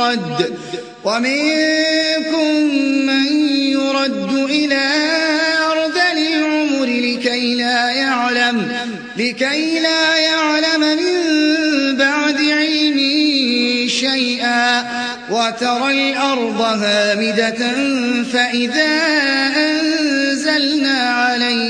يرد ومنكم من يرد إلى أرض العمر لكي لا يعلم لكي لا يعلم من بعد علم شيئا. وترى الأرض هامدة فإذا أنزلنا عليها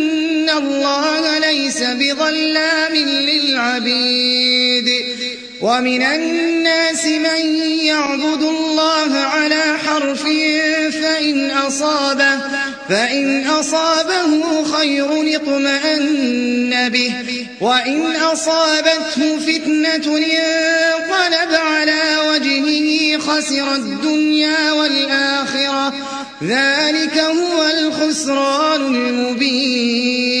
الله ليس بظلام للعبيد. ومن الناس من يعبد الله على حرف فإن أصابه فإن أصابه خير اطمأن به. وإن أصابته فتنة انقلب على وجهه خسر الدنيا والآخرة. ذلك هو الخسران المبين.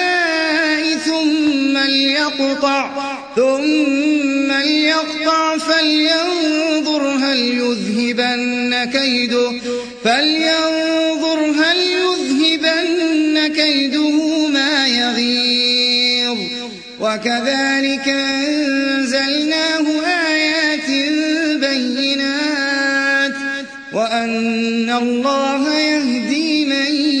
ليقطع ثم ليقطع فلينظر هل يذهبن كيده فلينظر هل يذهبن كيده ما يغيظ وكذلك أنزلناه آيات بينات وأن الله يهدي من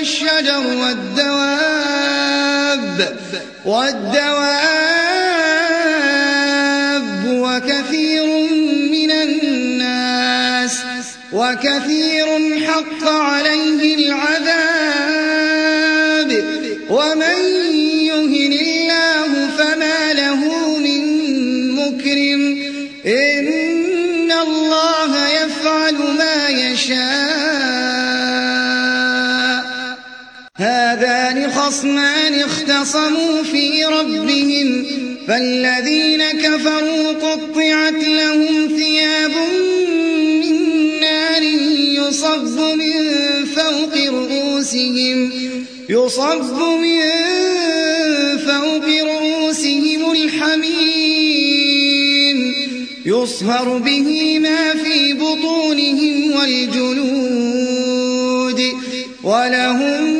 والشجر والدواب والدواب وكثير من الناس وكثير حق عليه خصمان اختصموا في ربهم فالذين كفروا قطعت لهم ثياب من نار يصب من فوق رؤوسهم يصب من فوق رؤوسهم الحميم يصهر به ما في بطونهم والجلود ولهم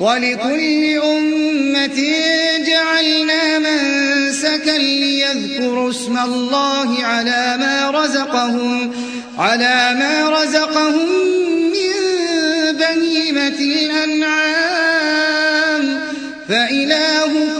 ولكل أمة جعلنا منسكا ليذكروا اسم الله على ما رزقهم على ما رزقهم من بهيمة الأنعام. فإلهكم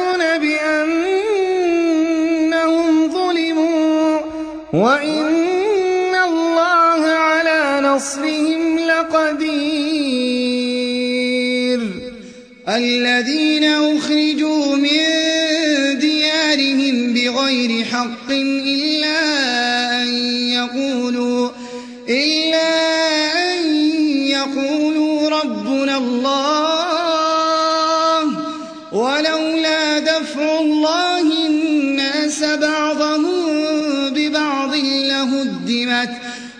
نصرهم لقدير الذين أخرجوا من ديارهم بغير حق إلا أن يقولوا إلا أن يقولوا ربنا الله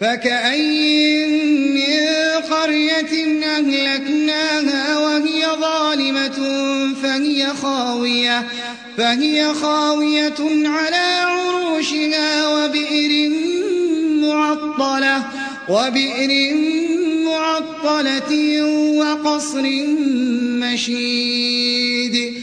فكأي من قرية أهلكناها وهي ظالمة فهي خاوية فهي خاوية على عروشها وبئر معطلة وبئر معطلة وقصر مشيد.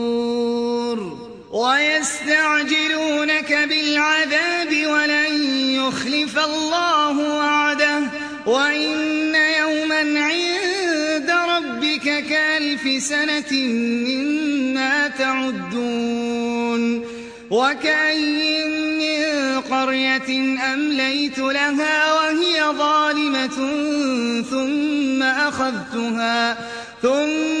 ويستعجلونك بالعذاب ولن يخلف الله وعده. وإن يوما عند ربك كألف سنة مما تعدون. وكأي من قرية أمليت لها وهي ظالمة ثم أخذتها ثم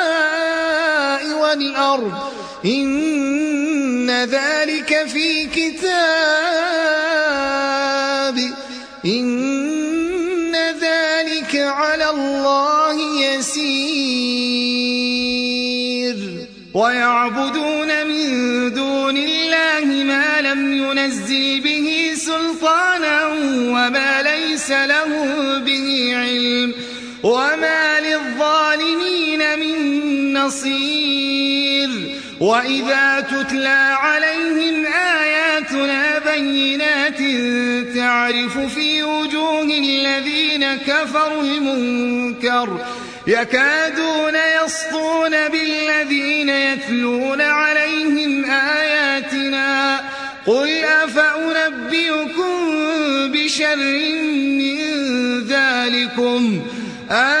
والأرض إن ذلك في كتاب. إن ذلك على الله يسير. ويعبدون من دون الله ما لم ينزل به سلطانا وما ليس له به علم. وما للظالمين من نصير. وإذا تتلى عليهم آياتنا بينات تعرف في وجوه الذين كفروا المنكر يكادون يسطون بالذين يتلون عليهم آياتنا. قل أفأنبئكم بشر من ذلكم؟ النار